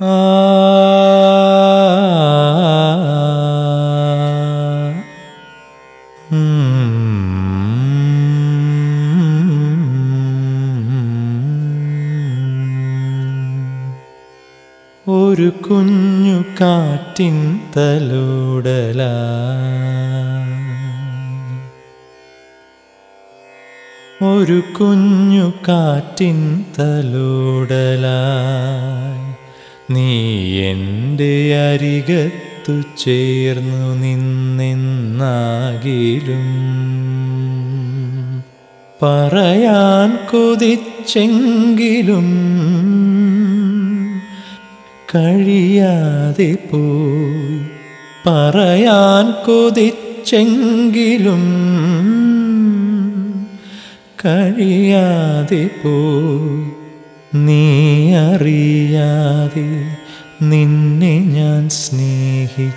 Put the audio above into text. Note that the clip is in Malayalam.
ഒരു കുഞ്ഞു കാറ്റിൻ തലൂടല. ഒരു കുഞ്ഞു കാറ്റിൻ തലോടലായി നീ എന്റെ അരികത്തു ചേർന്നു നിന്നെന്നാകിലും. പറയാൻ കൊതിച്ചെങ്കിലും കഴിയാതെ പോയി. പറയാൻ കൊതിച്ചെങ്കിലും കഴിയാതെ പോയി. നീ അറിയാതെ നിന്നെ ഞാൻ സ്നേഹിച്ചിരുന്നു.